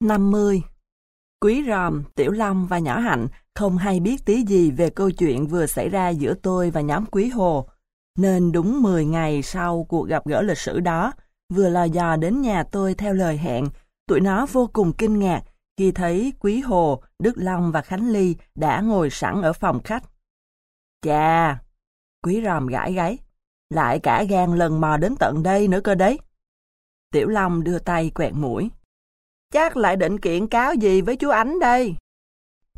50. Quý Ròm, Tiểu Long và Nhỏ Hạnh không hay biết tí gì về câu chuyện vừa xảy ra giữa tôi và nhóm Quý Hồ, nên đúng 10 ngày sau cuộc gặp gỡ lịch sử đó, vừa lò dò đến nhà tôi theo lời hẹn, tụi nó vô cùng kinh ngạc khi thấy Quý Hồ, Đức Long và Khánh Ly đã ngồi sẵn ở phòng khách. Chà! Quý Ròm gãi gáy. Lại cả gan lần mò đến tận đây nữa cơ đấy. Tiểu Long đưa tay quẹt mũi. Chắc lại định kiện cáo gì với chú Ánh đây?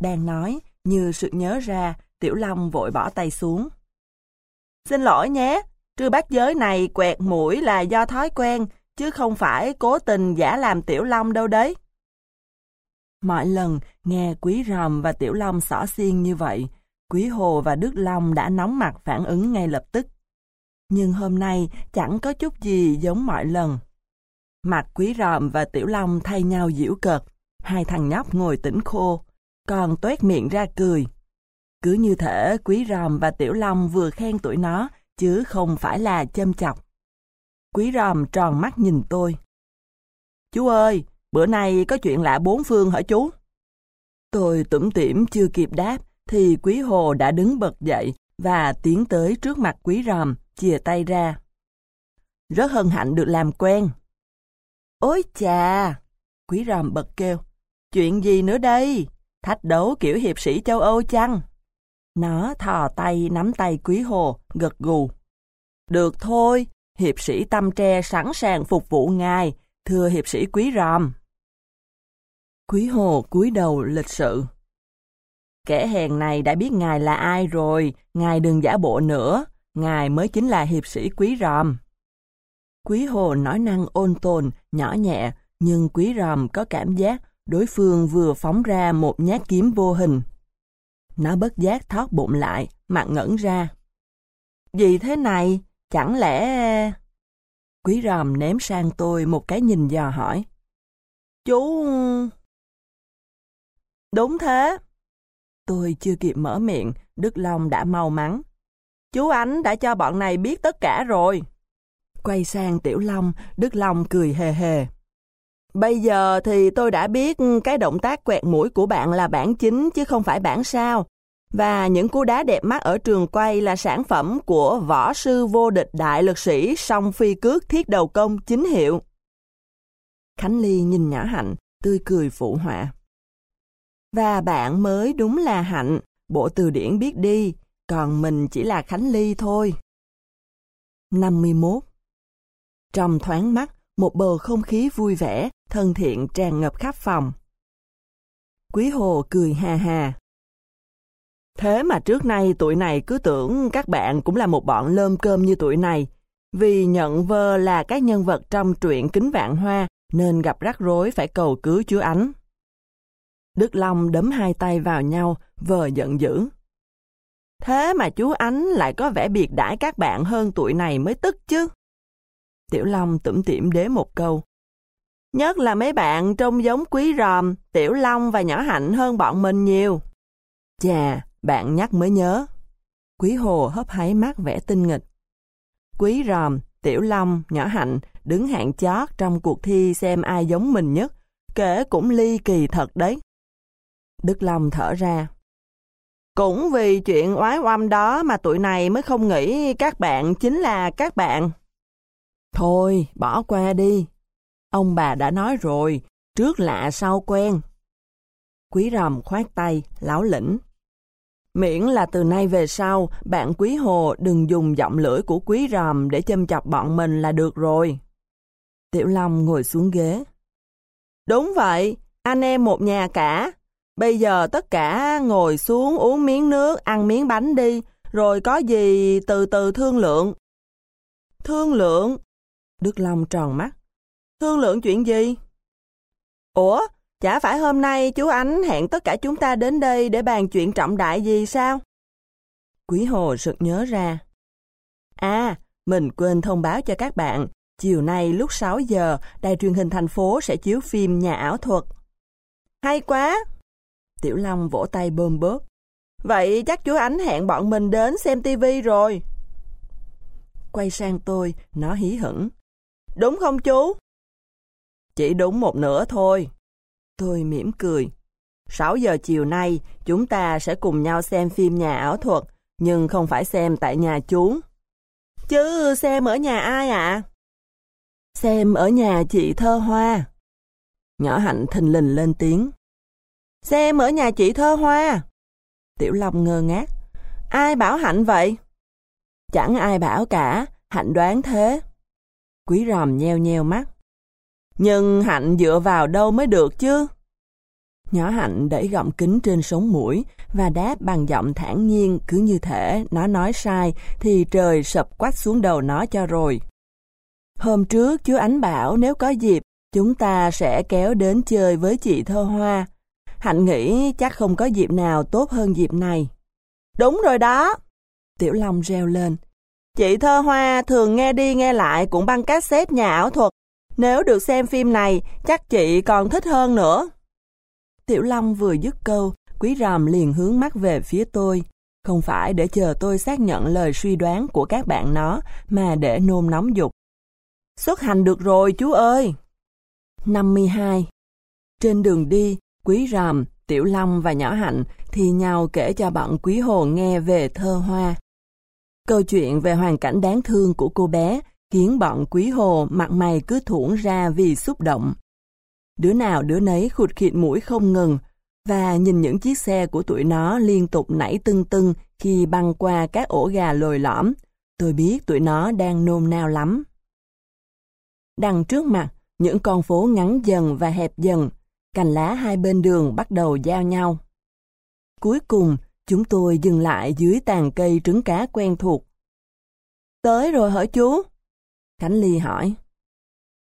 Đang nói, như sự nhớ ra, Tiểu Long vội bỏ tay xuống. Xin lỗi nhé, trưa bác giới này quẹt mũi là do thói quen, chứ không phải cố tình giả làm Tiểu Long đâu đấy. Mọi lần nghe Quý Ròm và Tiểu Long xỏ xiên như vậy, Quý Hồ và Đức Long đã nóng mặt phản ứng ngay lập tức. Nhưng hôm nay chẳng có chút gì giống mọi lần. Mặt Quý Ròm và Tiểu Long thay nhau giễu cợt, hai thằng nhóc ngồi tỉnh khô, còn tuét miệng ra cười. Cứ như thể Quý Ròm và Tiểu Long vừa khen tụi nó, chứ không phải là châm chọc. Quý Ròm tròn mắt nhìn tôi. Chú ơi, bữa nay có chuyện lạ bốn phương hả chú? Tôi tủm tỉm chưa kịp đáp, thì Quý Hồ đã đứng bật dậy và tiến tới trước mặt Quý Ròm, chìa tay ra. Rất hân hạnh được làm quen. Ôi chà! Quý Ròm bật kêu. Chuyện gì nữa đây? Thách đấu kiểu hiệp sĩ châu Âu chăng? Nó thò tay nắm tay Quý Hồ, gật gù. Được thôi, hiệp sĩ tâm tre sẵn sàng phục vụ ngài, thưa hiệp sĩ Quý Ròm. Quý Hồ cúi đầu lịch sự. Kẻ hèn này đã biết ngài là ai rồi, ngài đừng giả bộ nữa, ngài mới chính là hiệp sĩ Quý Ròm. Quý Hồ nói năng ôn tồn, nhỏ nhẹ, nhưng Quý Ròm có cảm giác đối phương vừa phóng ra một nhát kiếm vô hình. Nó bất giác thoát bụng lại, mặt ngẩn ra. Gì thế này? Chẳng lẽ... Quý ròm ném sang tôi một cái nhìn dò hỏi. Chú... Đúng thế. Tôi chưa kịp mở miệng, Đức Long đã mau mắn. Chú Ánh đã cho bọn này biết tất cả rồi. Quay sang Tiểu Long, Đức Long cười hề hề. Bây giờ thì tôi đã biết cái động tác quẹt mũi của bạn là bản chính chứ không phải bản sao. Và những cú đá đẹp mắt ở trường quay là sản phẩm của võ sư vô địch đại lực sĩ song phi cước thiết đầu công chính hiệu. Khánh Ly nhìn nhỏ Hạnh, tươi cười phụ họa. Và bạn mới đúng là Hạnh, bộ từ điển biết đi, còn mình chỉ là Khánh Ly thôi. 51. Trong thoáng mắt, một bầu không khí vui vẻ, thân thiện tràn ngập khắp phòng. Quý Hồ cười hà hà. Thế mà trước nay tụi này cứ tưởng các bạn cũng là một bọn lơm cơm như tụi này, vì nhận vơ là các nhân vật trong truyện Kính Vạn Hoa nên gặp rắc rối phải cầu cứu Chúa Ánh. Đức Long đấm hai tay vào nhau, vờ giận dữ. Thế mà chú Ánh lại có vẻ biệt đãi các bạn hơn tuổi này mới tức chứ. Tiểu Long tủm tỉm đế một câu. Nhất là mấy bạn trông giống quý ròm, Tiểu Long và nhỏ hạnh hơn bọn mình nhiều. Chà, bạn nhắc mới nhớ. Quý Hồ hấp háy mắt vẽ tinh nghịch. Quý ròm, Tiểu Long, nhỏ hạnh đứng hạng chót trong cuộc thi xem ai giống mình nhất, kể cũng ly kỳ thật đấy. Đức Long thở ra. Cũng vì chuyện oái oăm đó mà tụi này mới không nghĩ các bạn chính là các bạn. Thôi, bỏ qua đi. Ông bà đã nói rồi, trước lạ sau quen. Quý ròm khoát tay, láo lĩnh. Miễn là từ nay về sau, bạn quý hồ đừng dùng giọng lưỡi của quý ròm để châm chọc bọn mình là được rồi. Tiểu Long ngồi xuống ghế. Đúng vậy, anh em một nhà cả. Bây giờ tất cả ngồi xuống uống miếng nước, ăn miếng bánh đi, rồi có gì từ từ thương lượng. Thương lượng? Đức Long tròn mắt. Thương lượng chuyện gì? Ủa, chả phải hôm nay chú Ánh hẹn tất cả chúng ta đến đây để bàn chuyện trọng đại gì sao? Quý Hồ sực nhớ ra. À, mình quên thông báo cho các bạn, chiều nay lúc 6 giờ, đài truyền hình thành phố sẽ chiếu phim Nhà ảo thuật. Hay quá! Tiểu Long vỗ tay bơm bớt. Vậy chắc chú Ánh hẹn bọn mình đến xem tivi rồi. Quay sang tôi, nó hí hửng. Đúng không chú? Chỉ đúng một nửa thôi. Tôi mỉm cười. 6 giờ chiều nay, chúng ta sẽ cùng nhau xem phim nhà ảo thuật, nhưng không phải xem tại nhà chú. Chứ xem ở nhà ai ạ? Xem ở nhà chị Thơ Hoa. Nhỏ Hạnh thình lình lên tiếng. Xem ở nhà chị Thơ Hoa. Tiểu Long ngơ ngác. Ai bảo Hạnh vậy? Chẳng ai bảo cả, Hạnh đoán thế. Quý ròm nheo nheo mắt. Nhưng Hạnh dựa vào đâu mới được chứ? Nhỏ Hạnh đẩy gọng kính trên sống mũi và đáp bằng giọng thản nhiên cứ như thể nó nói sai thì trời sập quách xuống đầu nó cho rồi. Hôm trước chú Ánh bảo nếu có dịp, chúng ta sẽ kéo đến chơi với chị Thơ Hoa. Hạnh nghĩ chắc không có dịp nào tốt hơn dịp này. Đúng rồi đó! Tiểu Long reo lên. Chị Thơ Hoa thường nghe đi nghe lại cũng băng cassette nhà ảo thuật. Nếu được xem phim này, chắc chị còn thích hơn nữa. Tiểu Long vừa dứt câu, quý ròm liền hướng mắt về phía tôi. Không phải để chờ tôi xác nhận lời suy đoán của các bạn nó, mà để nôn nóng dục. Xuất hành được rồi chú ơi! 52. Trên đường đi, quý ròm, Tiểu Long và Nhỏ Hạnh thì nhau kể cho bọn quý hồ nghe về thơ hoa. Câu chuyện về hoàn cảnh đáng thương của cô bé khiến bọn quý hồ mặt mày cứ thủng ra vì xúc động. Đứa nào đứa nấy khụt khịt mũi không ngừng, và nhìn những chiếc xe của tụi nó liên tục nảy tưng tưng khi băng qua các ổ gà lồi lõm. Tôi biết tụi nó đang nôn nao lắm. Đằng trước mặt, những con phố ngắn dần và hẹp dần, cành lá hai bên đường bắt đầu giao nhau. Cuối cùng, chúng tôi dừng lại dưới tàn cây trứng cá quen thuộc. Tới rồi hả chú? Khánh Ly hỏi.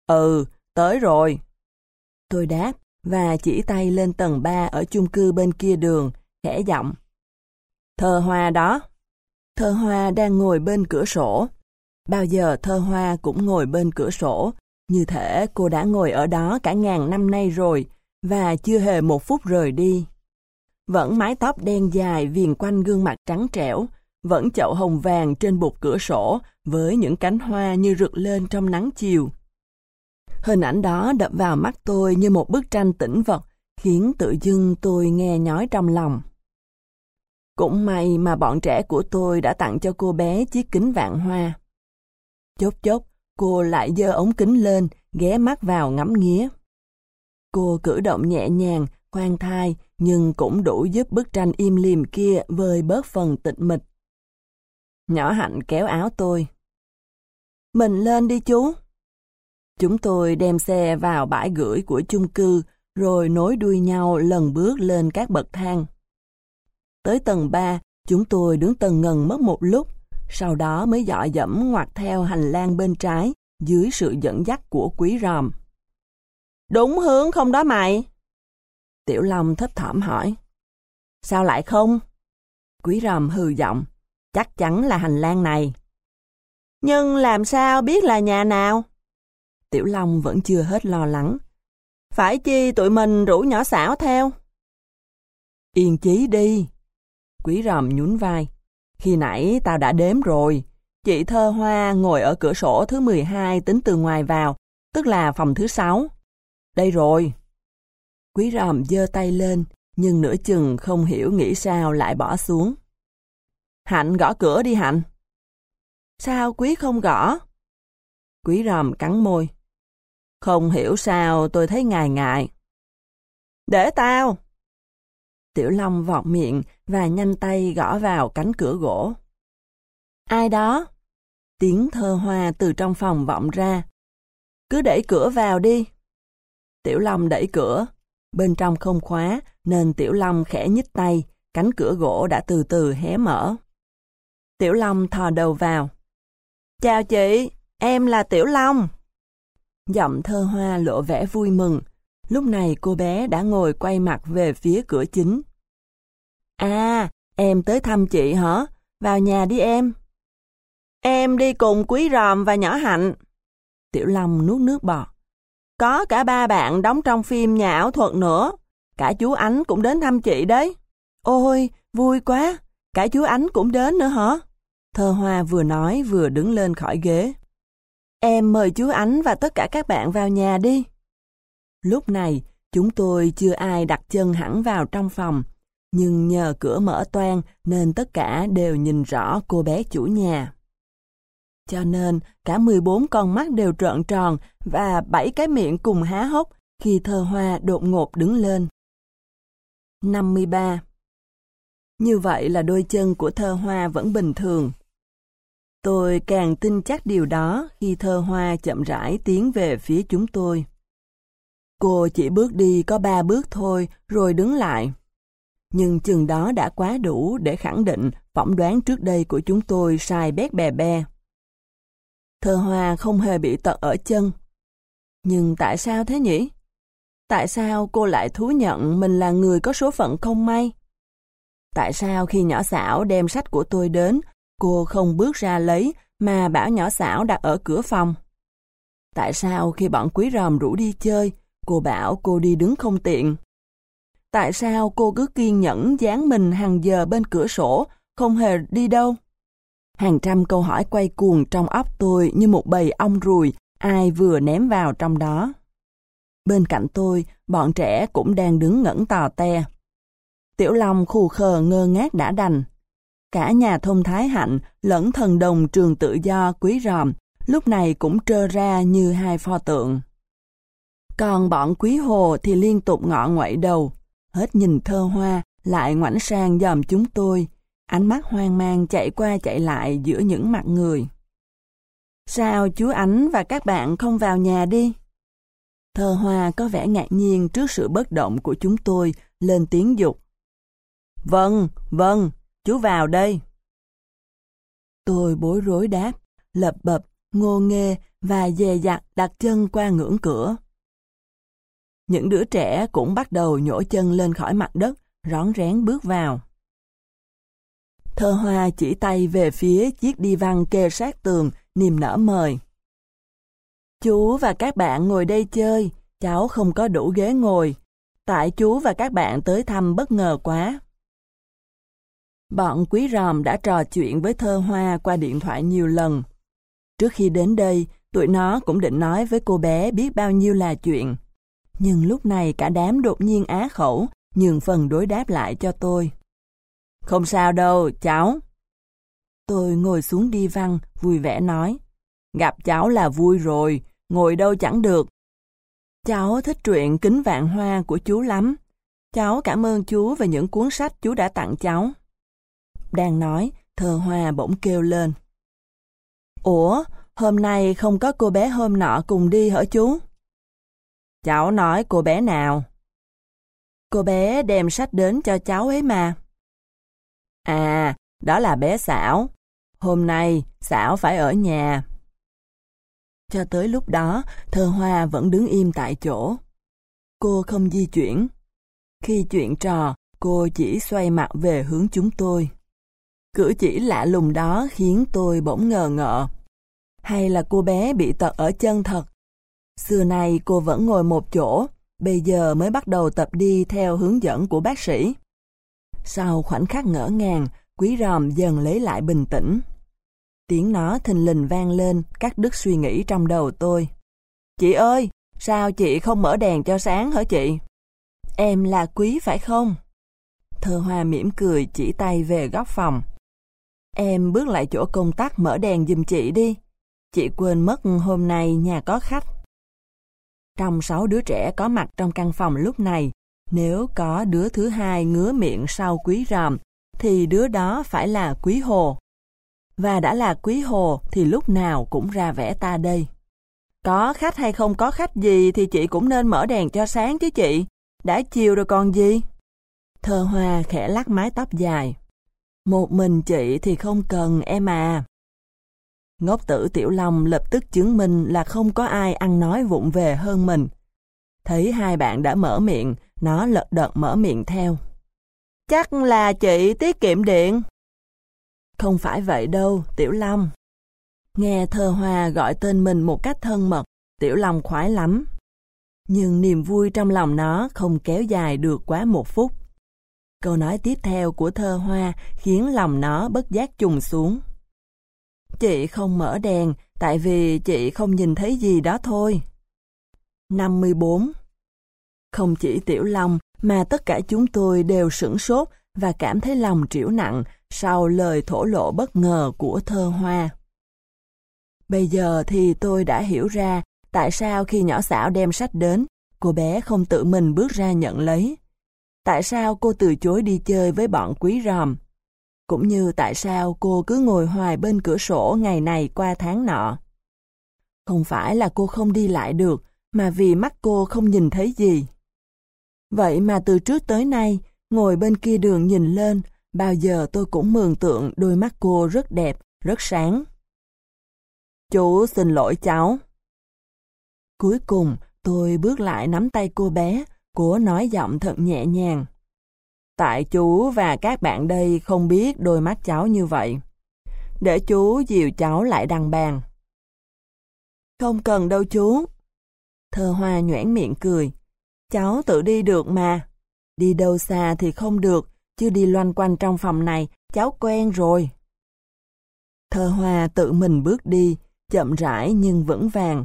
Ừ, tới rồi. Tôi đáp và chỉ tay lên tầng 3 ở chung cư bên kia đường, khẽ giọng. Thơ hoa đó. Thơ hoa đang ngồi bên cửa sổ. Bao giờ thơ hoa cũng ngồi bên cửa sổ, như thể cô đã ngồi ở đó cả ngàn năm nay rồi, và chưa hề một phút rời đi. Vẫn mái tóc đen dài viền quanh gương mặt trắng trẻo, vẫn chậu hồng vàng trên bục cửa sổ với những cánh hoa như rực lên trong nắng chiều. Hình ảnh đó đập vào mắt tôi như một bức tranh tĩnh vật, khiến tự dưng tôi nghe nhói trong lòng. Cũng may mà bọn trẻ của tôi đã tặng cho cô bé chiếc kính vạn hoa. Chốt chốt, cô lại dơ ống kính lên, ghé mắt vào ngắm nghía. Cô cử động nhẹ nhàng, khoan thai, nhưng cũng đủ giúp bức tranh im lìm kia vơi bớt phần tịch mịch. Nhỏ hạnh kéo áo tôi. Mình lên đi chú. Chúng tôi đem xe vào bãi gửi của chung cư, rồi nối đuôi nhau lần bước lên các bậc thang. Tới tầng 3, chúng tôi đứng tầng ngần mất một lúc, sau đó mới dọa dẫm ngoặt theo hành lang bên trái, dưới sự dẫn dắt của quý ròm. Đúng hướng không đó mày? Tiểu Long thấp thỏm hỏi. Sao lại không? Quý ròm hừ giọng. Chắc chắn là hành lang này. Nhưng làm sao biết là nhà nào? Tiểu Long vẫn chưa hết lo lắng. Phải chi tụi mình rủ nhỏ xảo theo? Yên chí đi. Quý ròm nhún vai. Khi nãy tao đã đếm rồi. Chị Thơ Hoa ngồi ở cửa sổ thứ 12 tính từ ngoài vào, tức là phòng thứ 6. Đây rồi. Quý ròm giơ tay lên, nhưng nửa chừng không hiểu nghĩ sao lại bỏ xuống. Hạnh gõ cửa đi Hạnh. Sao quý không gõ? Quý ròm cắn môi. Không hiểu sao tôi thấy ngài ngại. Để tao! Tiểu Long vọt miệng và nhanh tay gõ vào cánh cửa gỗ. Ai đó? Tiếng thơ hoa từ trong phòng vọng ra. Cứ đẩy cửa vào đi. Tiểu Long đẩy cửa. Bên trong không khóa nên Tiểu Long khẽ nhích tay, cánh cửa gỗ đã từ từ hé mở. Tiểu Long thò đầu vào. Chào chị, em là Tiểu Long. Giọng thơ hoa lộ vẻ vui mừng. Lúc này cô bé đã ngồi quay mặt về phía cửa chính. À, em tới thăm chị hả? Vào nhà đi em. Em đi cùng Quý Ròm và Nhỏ Hạnh. Tiểu Long nuốt nước bọt. Có cả ba bạn đóng trong phim nhà ảo thuật nữa. Cả chú Ánh cũng đến thăm chị đấy. Ôi, vui quá. Cả chú Ánh cũng đến nữa hả? Thơ Hoa vừa nói vừa đứng lên khỏi ghế. Em mời chú Ánh và tất cả các bạn vào nhà đi. Lúc này, Chúng tôi chưa ai đặt chân hẳn vào trong phòng, nhưng nhờ cửa mở toang nên tất cả đều nhìn rõ cô bé chủ nhà. Cho nên, cả 14 con mắt đều trợn tròn và bảy cái miệng cùng há hốc khi thơ hoa đột ngột đứng lên. 53. Như vậy là đôi chân của thơ hoa vẫn bình thường. Tôi càng tin chắc điều đó khi thơ hoa chậm rãi tiến về phía chúng tôi. Cô chỉ bước đi có ba bước thôi, rồi đứng lại. Nhưng chừng đó đã quá đủ để khẳng định phỏng đoán trước đây của chúng tôi sai bét bè bè. Thơ hoa không hề bị tật ở chân. Nhưng tại sao thế nhỉ? Tại sao cô lại thú nhận mình là người có số phận không may? Tại sao khi nhỏ xảo đem sách của tôi đến, cô không bước ra lấy mà bảo nhỏ xảo đặt ở cửa phòng? Tại sao khi bọn quý ròm rủ đi chơi, cô bảo cô đi đứng không tiện? Tại sao cô cứ kiên nhẫn dán mình hàng giờ bên cửa sổ, không hề đi đâu? Hàng trăm câu hỏi quay cuồng trong óc tôi như một bầy ong ruồi, ai vừa ném vào trong đó. Bên cạnh tôi, bọn trẻ cũng đang đứng ngẩn tò te. Tiểu Long khù khờ ngơ ngác đã đành. Cả nhà thông thái hạnh lẫn thần đồng trường tự do quý ròm lúc này cũng trơ ra như hai pho tượng. Còn bọn quý hồ thì liên tục ngọ ngoại đầu, hết nhìn thơ hoa, lại ngoảnh sang dòm chúng tôi, ánh mắt hoang mang chạy qua chạy lại giữa những mặt người. Sao chú Ánh và các bạn không vào nhà đi? Thơ hoa có vẻ ngạc nhiên trước sự bất động của chúng tôi, lên tiếng dục. Vâng, vâng, chú vào đây. Tôi bối rối đáp, lập bập, ngô nghê và dè dặt đặt chân qua ngưỡng cửa. Những đứa trẻ cũng bắt đầu nhổ chân lên khỏi mặt đất, rón rén bước vào. Thơ hoa chỉ tay về phía chiếc đi văn kê sát tường, niềm nở mời. Chú và các bạn ngồi đây chơi, cháu không có đủ ghế ngồi. Tại chú và các bạn tới thăm bất ngờ quá. Bọn quý ròm đã trò chuyện với thơ hoa qua điện thoại nhiều lần. Trước khi đến đây, tụi nó cũng định nói với cô bé biết bao nhiêu là chuyện. Nhưng lúc này cả đám đột nhiên á khẩu, nhường phần đối đáp lại cho tôi. Không sao đâu, cháu. Tôi ngồi xuống đi văn, vui vẻ nói. Gặp cháu là vui rồi, ngồi đâu chẳng được. Cháu thích truyện Kính Vạn Hoa của chú lắm. Cháu cảm ơn chú về những cuốn sách chú đã tặng cháu. Đang nói, thờ hoa bỗng kêu lên. Ủa, hôm nay không có cô bé hôm nọ cùng đi hả chú? Cháu nói cô bé nào? Cô bé đem sách đến cho cháu ấy mà. À, đó là bé Xảo. Hôm nay, Xảo phải ở nhà. Cho tới lúc đó, thơ hoa vẫn đứng im tại chỗ. Cô không di chuyển. Khi chuyện trò, cô chỉ xoay mặt về hướng chúng tôi. Cử chỉ lạ lùng đó khiến tôi bỗng ngờ ngợ. Hay là cô bé bị tật ở chân thật? Xưa nay cô vẫn ngồi một chỗ, bây giờ mới bắt đầu tập đi theo hướng dẫn của bác sĩ. Sau khoảnh khắc ngỡ ngàng, quý ròm dần lấy lại bình tĩnh. Tiếng nó thình lình vang lên, cắt đứt suy nghĩ trong đầu tôi. Chị ơi, sao chị không mở đèn cho sáng hả chị? Em là quý phải không? Thơ hoa mỉm cười chỉ tay về góc phòng. Em bước lại chỗ công tắc mở đèn giùm chị đi. Chị quên mất hôm nay nhà có khách. Trong sáu đứa trẻ có mặt trong căn phòng lúc này, nếu có đứa thứ hai ngứa miệng sau quý ròm, thì đứa đó phải là quý hồ. Và đã là quý hồ thì lúc nào cũng ra vẽ ta đây. Có khách hay không có khách gì thì chị cũng nên mở đèn cho sáng chứ chị. Đã chiều rồi còn gì? Thơ hoa khẽ lắc mái tóc dài. Một mình chị thì không cần em à. Ngốc tử Tiểu Long lập tức chứng minh là không có ai ăn nói vụng về hơn mình. Thấy hai bạn đã mở miệng, nó lật đật mở miệng theo. Chắc là chị tiết kiệm điện. Không phải vậy đâu, Tiểu Long. Nghe thơ hoa gọi tên mình một cách thân mật, Tiểu Long khoái lắm. Nhưng niềm vui trong lòng nó không kéo dài được quá một phút. Câu nói tiếp theo của thơ hoa khiến lòng nó bất giác trùng xuống. Chị không mở đèn, tại vì chị không nhìn thấy gì đó thôi. 54 không chỉ Tiểu Long mà tất cả chúng tôi đều sửng sốt và cảm thấy lòng triểu nặng sau lời thổ lộ bất ngờ của thơ hoa. Bây giờ thì tôi đã hiểu ra tại sao khi nhỏ xảo đem sách đến, cô bé không tự mình bước ra nhận lấy. Tại sao cô từ chối đi chơi với bọn quý ròm? Cũng như tại sao cô cứ ngồi hoài bên cửa sổ ngày này qua tháng nọ. Không phải là cô không đi lại được, mà vì mắt cô không nhìn thấy gì. Vậy mà từ trước tới nay, ngồi bên kia đường nhìn lên, bao giờ tôi cũng mường tượng đôi mắt cô rất đẹp, rất sáng. Chú xin lỗi cháu. Cuối cùng, tôi bước lại nắm tay cô bé, cố nói giọng thật nhẹ nhàng. Tại chú và các bạn đây không biết đôi mắt cháu như vậy. Để chú dìu cháu lại đằng bàn. Không cần đâu chú. Thơ hoa nhoảng miệng cười. Cháu tự đi được mà. Đi đâu xa thì không được, chứ đi loanh quanh trong phòng này, cháu quen rồi. Thơ hoa tự mình bước đi, chậm rãi nhưng vững vàng.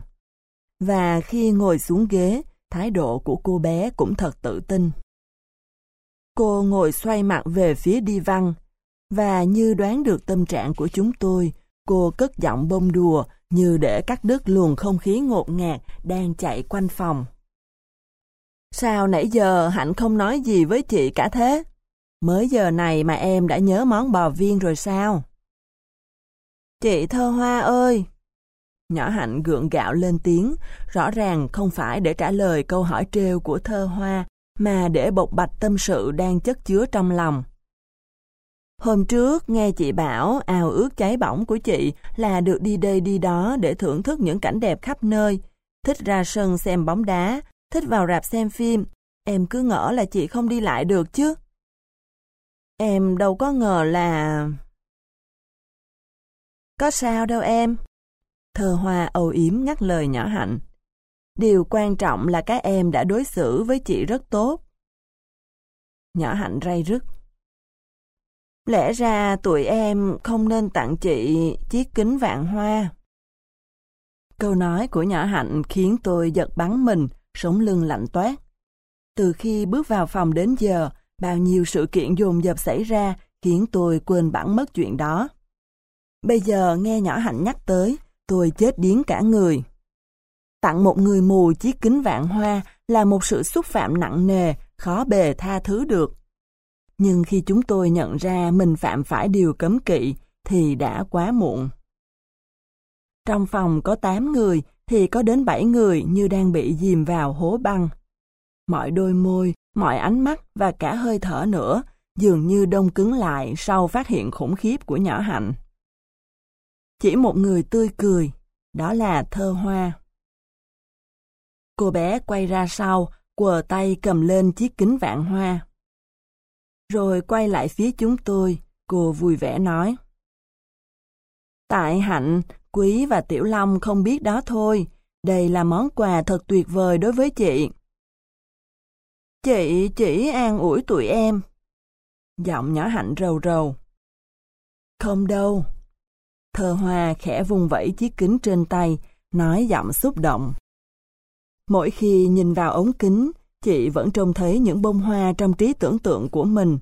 Và khi ngồi xuống ghế, thái độ của cô bé cũng thật tự tin. Cô ngồi xoay mặt về phía đi văn, và như đoán được tâm trạng của chúng tôi, cô cất giọng bông đùa như để cắt đứt luồng không khí ngột ngạt đang chạy quanh phòng. Sao nãy giờ Hạnh không nói gì với chị cả thế? Mới giờ này mà em đã nhớ món bò viên rồi sao? Chị Thơ Hoa ơi! Nhỏ Hạnh gượng gạo lên tiếng, rõ ràng không phải để trả lời câu hỏi trêu của Thơ Hoa, mà để bộc bạch tâm sự đang chất chứa trong lòng. Hôm trước nghe chị bảo ao ước cháy bỏng của chị là được đi đây đi đó để thưởng thức những cảnh đẹp khắp nơi, thích ra sân xem bóng đá, thích vào rạp xem phim. Em cứ ngỡ là chị không đi lại được chứ. Em đâu có ngờ là... Có sao đâu em. thờ hoa âu yếm ngắt lời nhỏ hạnh. Điều quan trọng là các em đã đối xử với chị rất tốt. Nhỏ hạnh ray rứt. Lẽ ra tụi em không nên tặng chị chiếc kính vạn hoa. Câu nói của nhỏ hạnh khiến tôi giật bắn mình, sống lưng lạnh toát. Từ khi bước vào phòng đến giờ, bao nhiêu sự kiện dồn dập xảy ra khiến tôi quên bản mất chuyện đó. Bây giờ nghe nhỏ hạnh nhắc tới, tôi chết điếng cả người. Tặng một người mù chiếc kính vạn hoa là một sự xúc phạm nặng nề, khó bề tha thứ được. Nhưng khi chúng tôi nhận ra mình phạm phải điều cấm kỵ, thì đã quá muộn. Trong phòng có 8 người, thì có đến 7 người như đang bị dìm vào hố băng. Mọi đôi môi, mọi ánh mắt và cả hơi thở nữa dường như đông cứng lại sau phát hiện khủng khiếp của nhỏ hạnh. Chỉ một người tươi cười, đó là thơ hoa. Cô bé quay ra sau, quờ tay cầm lên chiếc kính vạn hoa. Rồi quay lại phía chúng tôi, cô vui vẻ nói. Tại Hạnh, Quý và Tiểu Long không biết đó thôi, đây là món quà thật tuyệt vời đối với chị. Chị chỉ an ủi tụi em. Giọng nhỏ Hạnh rầu rầu. Không đâu. Thơ Hoa khẽ vùng vẫy chiếc kính trên tay, nói giọng xúc động. Mỗi khi nhìn vào ống kính, chị vẫn trông thấy những bông hoa trong trí tưởng tượng của mình.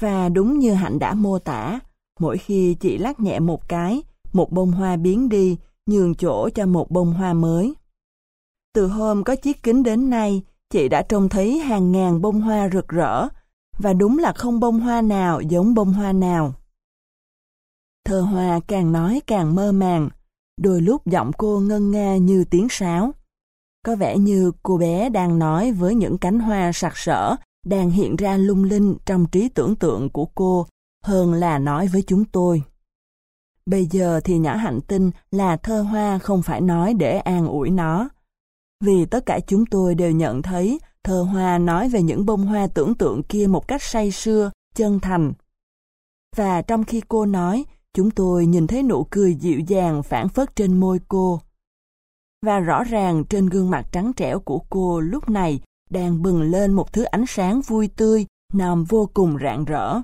Và đúng như Hạnh đã mô tả, mỗi khi chị lắc nhẹ một cái, một bông hoa biến đi, nhường chỗ cho một bông hoa mới. Từ hôm có chiếc kính đến nay, chị đã trông thấy hàng ngàn bông hoa rực rỡ, và đúng là không bông hoa nào giống bông hoa nào. Thơ hoa càng nói càng mơ màng, đôi lúc giọng cô ngân nga như tiếng sáo. Có vẻ như cô bé đang nói với những cánh hoa sặc sỡ đang hiện ra lung linh trong trí tưởng tượng của cô hơn là nói với chúng tôi. Bây giờ thì nhỏ hạnh tinh là thơ hoa không phải nói để an ủi nó. Vì tất cả chúng tôi đều nhận thấy thơ hoa nói về những bông hoa tưởng tượng kia một cách say sưa, chân thành. Và trong khi cô nói, chúng tôi nhìn thấy nụ cười dịu dàng phản phất trên môi cô. Và rõ ràng trên gương mặt trắng trẻo của cô lúc này đang bừng lên một thứ ánh sáng vui tươi, nằm vô cùng rạng rỡ.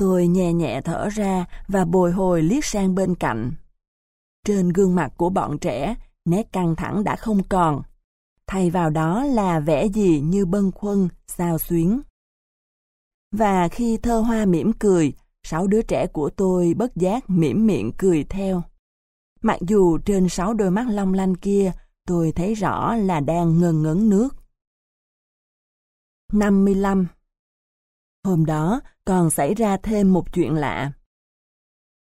Tôi nhẹ nhẹ thở ra và bồi hồi liếc sang bên cạnh. Trên gương mặt của bọn trẻ, nét căng thẳng đã không còn. thay vào đó là vẻ gì như bâng khuâng, sao xuyến. Và khi thơ hoa mỉm cười, sáu đứa trẻ của tôi bất giác mỉm miệng cười theo. Mặc dù trên sáu đôi mắt long lanh kia, tôi thấy rõ là đang ngần ngấn nước. 55. Hôm đó còn xảy ra thêm một chuyện lạ.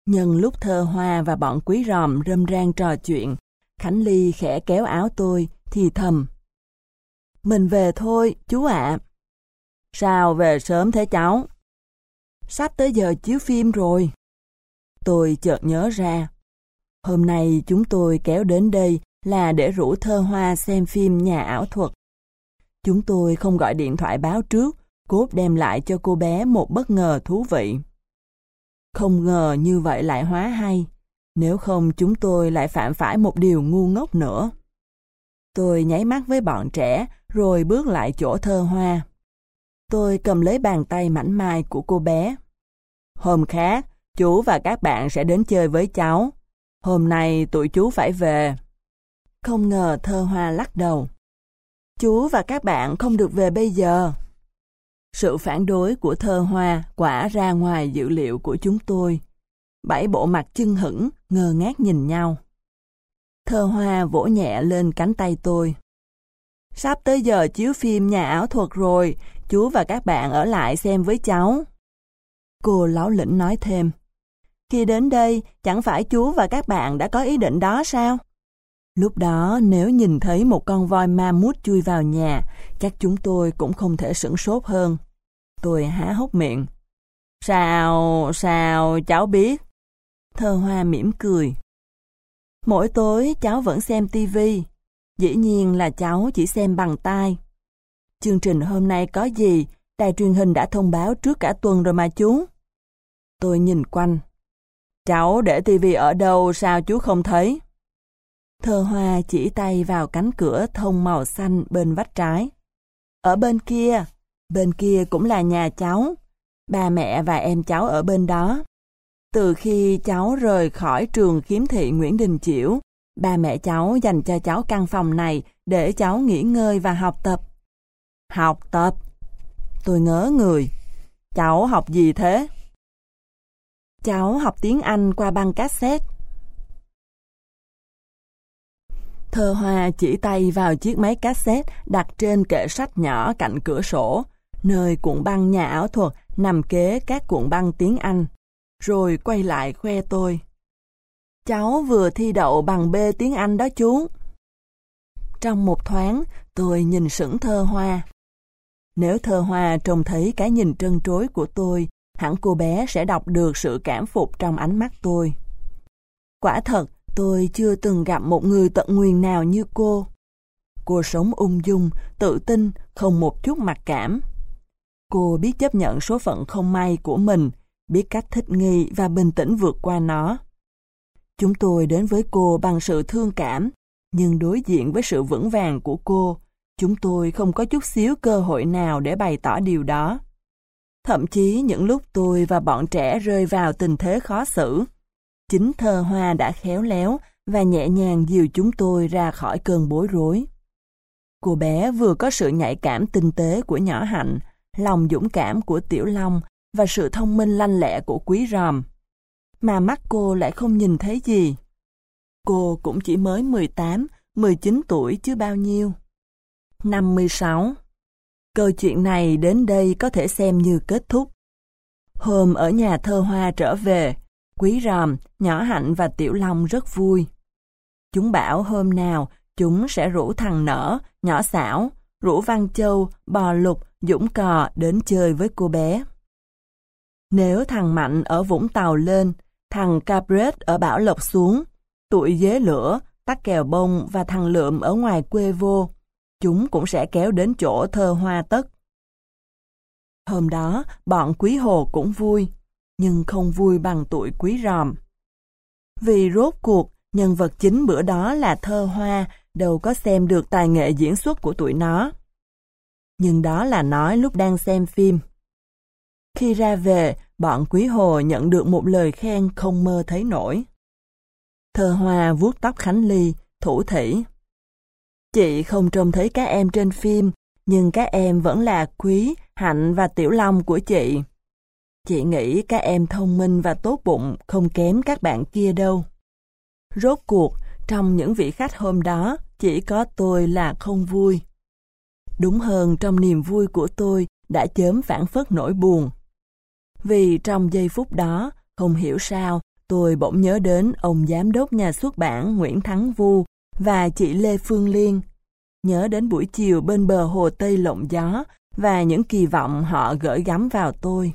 Nhân lúc thơ hoa và bọn quý ròm râm ran trò chuyện, Khánh Ly khẽ kéo áo tôi, thì thầm. Mình về thôi, chú ạ. Sao về sớm thế cháu? Sắp tới giờ chiếu phim rồi. Tôi chợt nhớ ra. Hôm nay chúng tôi kéo đến đây là để rủ thơ hoa xem phim nhà ảo thuật. Chúng tôi không gọi điện thoại báo trước, cốt đem lại cho cô bé một bất ngờ thú vị. Không ngờ như vậy lại hóa hay, nếu không chúng tôi lại phạm phải một điều ngu ngốc nữa. Tôi nháy mắt với bọn trẻ, rồi bước lại chỗ thơ hoa. Tôi cầm lấy bàn tay mảnh mai của cô bé. Hôm khác, chú và các bạn sẽ đến chơi với cháu. Hôm nay tụi chú phải về. Không ngờ thơ hoa lắc đầu. Chú và các bạn không được về bây giờ. Sự phản đối của thơ hoa quả ra ngoài dữ liệu của chúng tôi. Bảy bộ mặt chưng hững, ngơ ngác nhìn nhau. Thơ hoa vỗ nhẹ lên cánh tay tôi. Sắp tới giờ chiếu phim nhà ảo thuật rồi, chú và các bạn ở lại xem với cháu. Cô láo lĩnh nói thêm. Khi đến đây, chẳng phải chú và các bạn đã có ý định đó sao? Lúc đó, nếu nhìn thấy một con voi ma mút chui vào nhà, chắc chúng tôi cũng không thể sửng sốt hơn. Tôi há hốc miệng. Sao, sao, cháu biết? Thơ hoa mỉm cười. Mỗi tối cháu vẫn xem tivi. Dĩ nhiên là cháu chỉ xem bằng tai. Chương trình hôm nay có gì, đài truyền hình đã thông báo trước cả tuần rồi mà chú. Tôi nhìn quanh. Cháu để tivi ở đâu sao chú không thấy? Thơ hoa chỉ tay vào cánh cửa thông màu xanh bên vách trái. Ở bên kia, bên kia cũng là nhà cháu. Ba mẹ và em cháu ở bên đó. Từ khi cháu rời khỏi trường khiếm thị Nguyễn Đình Chiểu, ba mẹ cháu dành cho cháu căn phòng này để cháu nghỉ ngơi và học tập. Học tập? Tôi ngớ người. Cháu học gì thế? Cháu học tiếng Anh qua băng cassette. Thơ Hoa chỉ tay vào chiếc máy cassette đặt trên kệ sách nhỏ cạnh cửa sổ, nơi cuộn băng nhà ảo thuật nằm kế các cuộn băng tiếng Anh, rồi quay lại khoe tôi. Cháu vừa thi đậu bằng B tiếng Anh đó chú. Trong một thoáng, tôi nhìn sững thơ hoa. Nếu thơ hoa trông thấy cái nhìn trân trối của tôi, hẳn cô bé sẽ đọc được sự cảm phục trong ánh mắt tôi. Quả thật, tôi chưa từng gặp một người tận nguyền nào như cô. Cô sống ung dung, tự tin, không một chút mặc cảm. Cô biết chấp nhận số phận không may của mình, biết cách thích nghi và bình tĩnh vượt qua nó. Chúng tôi đến với cô bằng sự thương cảm, nhưng đối diện với sự vững vàng của cô, chúng tôi không có chút xíu cơ hội nào để bày tỏ điều đó. Thậm chí những lúc tôi và bọn trẻ rơi vào tình thế khó xử, chính thơ hoa đã khéo léo và nhẹ nhàng dìu chúng tôi ra khỏi cơn bối rối. Cô bé vừa có sự nhạy cảm tinh tế của nhỏ hạnh, lòng dũng cảm của tiểu long và sự thông minh lanh lẹ của quý ròm. Mà mắt cô lại không nhìn thấy gì. Cô cũng chỉ mới 18, 19 tuổi chứ bao nhiêu. 56 Câu chuyện này đến đây có thể xem như kết thúc. Hôm ở nhà thơ hoa trở về, Quý Ròm, Nhỏ Hạnh và Tiểu Long rất vui. Chúng bảo hôm nào chúng sẽ rủ thằng Nở, Nhỏ Xảo, rủ Văn Châu, Bò Lục, Dũng Cò đến chơi với cô bé. Nếu thằng Mạnh ở Vũng Tàu lên, thằng Capret ở Bảo Lộc xuống, tụi dế lửa, tắc kèo bông và thằng Lượm ở ngoài quê vô, chúng cũng sẽ kéo đến chỗ thơ hoa tất. Hôm đó, bọn quý hồ cũng vui, nhưng không vui bằng tuổi quý ròm. Vì rốt cuộc, nhân vật chính bữa đó là thơ hoa, đâu có xem được tài nghệ diễn xuất của tụi nó. Nhưng đó là nói lúc đang xem phim. Khi ra về, bọn quý hồ nhận được một lời khen không mơ thấy nổi. Thơ hoa vuốt tóc Khánh Ly, thủ thỉ. Chị không trông thấy các em trên phim, nhưng các em vẫn là Quý, Hạnh và Tiểu Long của chị. Chị nghĩ các em thông minh và tốt bụng không kém các bạn kia đâu. Rốt cuộc, trong những vị khách hôm đó, chỉ có tôi là không vui. Đúng hơn trong niềm vui của tôi đã chớm phản phất nỗi buồn. Vì trong giây phút đó, không hiểu sao, tôi bỗng nhớ đến ông giám đốc nhà xuất bản Nguyễn Thắng Vu và chị Lê Phương Liên. Nhớ đến buổi chiều bên bờ hồ Tây lộng gió và những kỳ vọng họ gửi gắm vào tôi.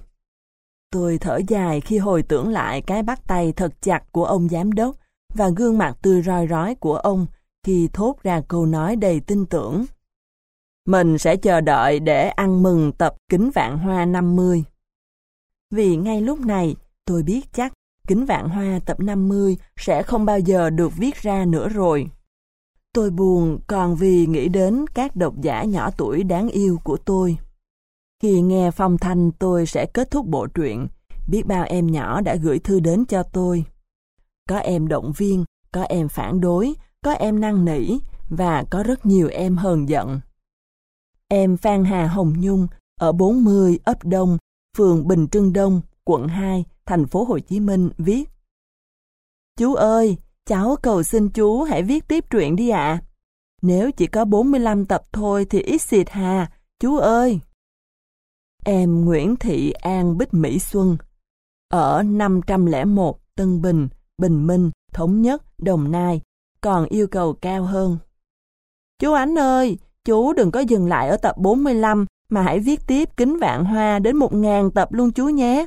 Tôi thở dài khi hồi tưởng lại cái bắt tay thật chặt của ông giám đốc và gương mặt tươi roi rói của ông khi thốt ra câu nói đầy tin tưởng. Mình sẽ chờ đợi để ăn mừng tập Kính Vạn Hoa 50. Vì ngay lúc này, tôi biết chắc Kính Vạn Hoa tập 50 sẽ không bao giờ được viết ra nữa rồi. Tôi buồn còn vì nghĩ đến các độc giả nhỏ tuổi đáng yêu của tôi. Khi nghe phong thanh tôi sẽ kết thúc bộ truyện, biết bao em nhỏ đã gửi thư đến cho tôi. Có em động viên, có em phản đối, có em năn nỉ và có rất nhiều em hờn giận. Em Phan Hà Hồng Nhung ở 40 ấp Đông, phường Bình Trưng Đông, quận 2, thành phố Hồ Chí Minh viết Chú ơi, cháu cầu xin chú hãy viết tiếp truyện đi ạ. Nếu chỉ có 45 tập thôi thì ít xịt hà, chú ơi. Em Nguyễn Thị An Bích Mỹ Xuân ở 501 Tân Bình, Bình Minh, Thống Nhất, Đồng Nai, còn yêu cầu cao hơn. Chú Ánh ơi, chú đừng có dừng lại ở tập 45 mà hãy viết tiếp Kính Vạn Hoa đến 1.000 tập luôn chú nhé.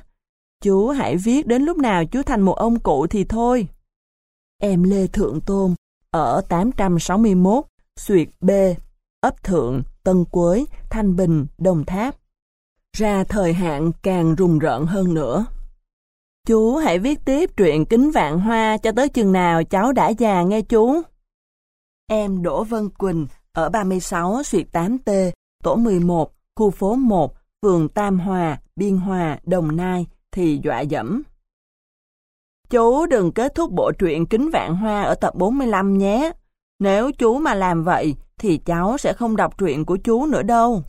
Chú hãy viết đến lúc nào chú thành một ông cụ thì thôi. Em Lê Thượng Tôn ở 861, Xuyệt B, ấp Thượng, Tân Quới, Thanh Bình, Đồng Tháp. Ra thời hạn càng rùng rợn hơn nữa. Chú hãy viết tiếp truyện Kính Vạn Hoa cho tới chừng nào cháu đã già nghe chú. Em Đỗ Vân Quỳnh ở 36 Xuyệt 8T, tổ 11, khu phố 1, phường Tam Hòa, Biên Hòa, Đồng Nai thì dọa dẫm. Chú đừng kết thúc bộ truyện Kính Vạn Hoa ở tập 45 nhé. Nếu chú mà làm vậy thì cháu sẽ không đọc truyện của chú nữa đâu.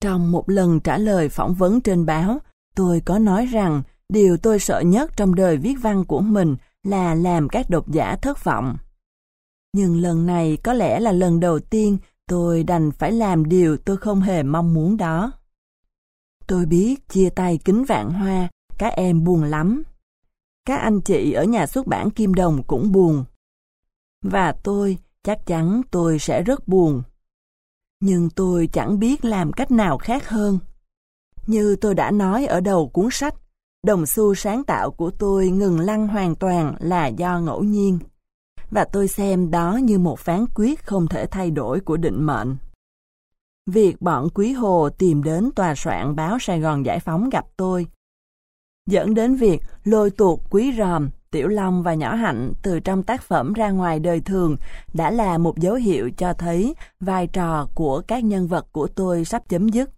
Trong một lần trả lời phỏng vấn trên báo, tôi có nói rằng điều tôi sợ nhất trong đời viết văn của mình là làm các độc giả thất vọng. Nhưng lần này có lẽ là lần đầu tiên tôi đành phải làm điều tôi không hề mong muốn đó. Tôi biết chia tay kính vạn hoa, các em buồn lắm. Các anh chị ở nhà xuất bản Kim Đồng cũng buồn. Và tôi, chắc chắn tôi sẽ rất buồn. Nhưng tôi chẳng biết làm cách nào khác hơn. Như tôi đã nói ở đầu cuốn sách, đồng xu sáng tạo của tôi ngừng lăn hoàn toàn là do ngẫu nhiên. Và tôi xem đó như một phán quyết không thể thay đổi của định mệnh. Việc bọn Quý Hồ tìm đến tòa soạn báo Sài Gòn Giải Phóng gặp tôi, dẫn đến việc lôi tuột Quý Ròm, Tiểu Long và Nhỏ Hạnh từ trong tác phẩm ra ngoài đời thường đã là một dấu hiệu cho thấy vai trò của các nhân vật của tôi sắp chấm dứt.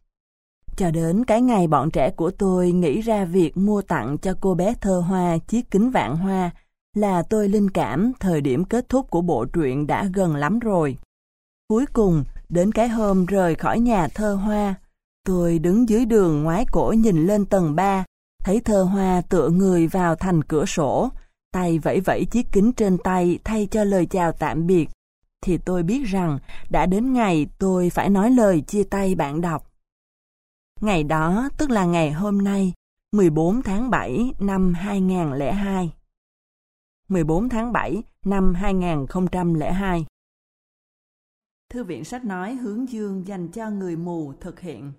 Cho đến cái ngày bọn trẻ của tôi nghĩ ra việc mua tặng cho cô bé thơ hoa chiếc kính vạn hoa là tôi linh cảm thời điểm kết thúc của bộ truyện đã gần lắm rồi. Cuối cùng, đến cái hôm rời khỏi nhà thơ hoa, tôi đứng dưới đường ngoái cổ nhìn lên tầng 3, thấy thơ hoa tựa người vào thành cửa sổ, tay vẫy vẫy chiếc kính trên tay thay cho lời chào tạm biệt, thì tôi biết rằng đã đến ngày tôi phải nói lời chia tay bạn đọc. Ngày đó tức là ngày hôm nay, 14 tháng 7 năm 2002. 14 tháng 7 năm 2002. Thư viện sách nói hướng dương dành cho người mù thực hiện.